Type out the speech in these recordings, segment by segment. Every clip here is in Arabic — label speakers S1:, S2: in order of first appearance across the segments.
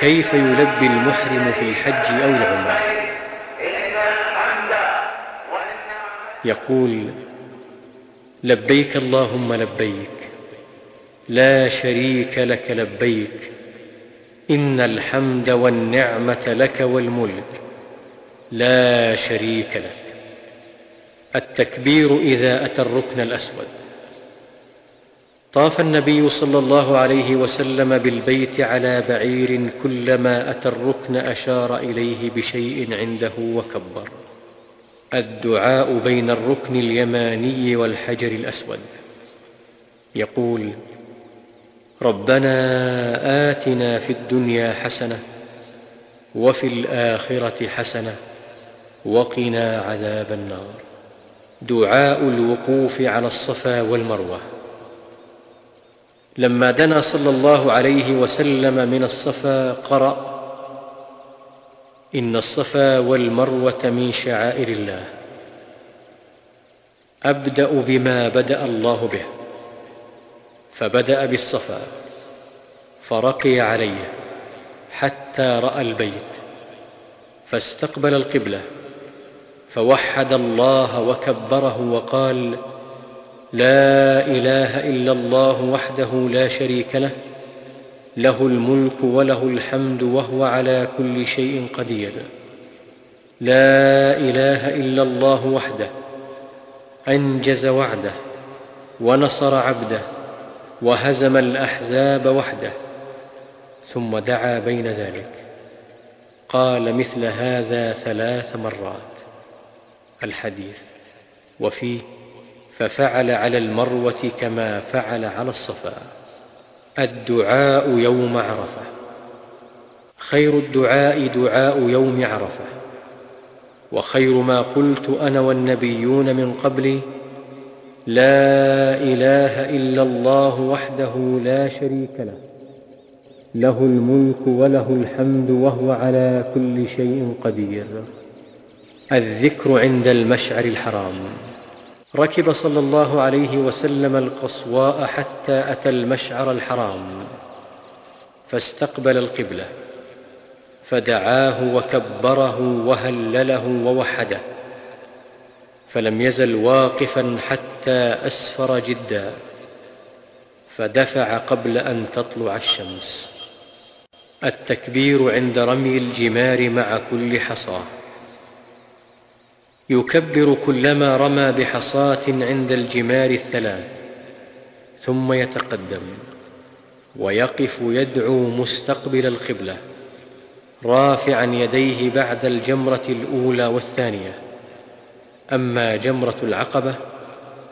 S1: كيف يلبي المحرم في الحج أو العمرة؟ يقول لبيك اللهم لبيك لا شريك لك لبيك إن الحمد والنعمة لك والملك لا شريك لك. التكبير إذا أتى الركن الأسود. طاف النبي صلى الله عليه وسلم بالبيت على بعير كلما أتى الركن أشار إليه بشيء عنده وكبر. الدعاء بين الركن اليماني والحجر الأسود. يقول ربنا آتنا في الدنيا حسنة وفي الآخرة حسنة وقنا عذاب النار. دعاء الوقوف على الصفا والمروة. لما دنا صلى الله عليه وسلم من الصفا قرأ إن الصفا والمروة من شعائر الله. أبدأ بما بدأ الله به فبدأ بالصفا فرقي عليه حتى رأى البيت فاستقبل القبلة فوحد الله وكبره وقال لا إله إلا الله وحده لا شريك له له الملك وله الحمد وهو على كل شيء قدير. لا إله إلا الله وحده أنجز وعده ونصر عبده وهزم الأحزاب وحده ثم دعا بين ذلك. قال مثل هذا ثلاث مرات. الحديث وفيه ففعل على المروة كما فعل على الصفا. الدعاء يوم عرفة. خير الدعاء دعاء يوم عرفة. وخير ما قلت أنا والنبيون من قبلي لا إله إلا الله وحده لا شريك له. له الملك وله الحمد وهو على كل شيء قدير. الذكر عند المشعر الحرام. ركب صلى الله عليه وسلم القصواء حتى أتى المشعر الحرام فاستقبل القبلة فدعاه وكبره وهلله ووحده فلم يزل واقفا حتى أسفر جدا فدفع قبل أن تطلع الشمس. التكبير عند رمي الجمار مع كل حصاة. يكبر كلما رمى بحصاة عند الجمار الثلاث ثم يتقدم ويقف يدعو مستقبل القبلة رافعا يديه بعد الجمرة الأولى والثانية أما جمرة العقبة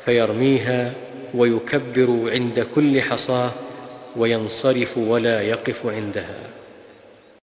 S1: فيرميها ويكبر عند كل حصاة وينصرف ولا يقف عندها.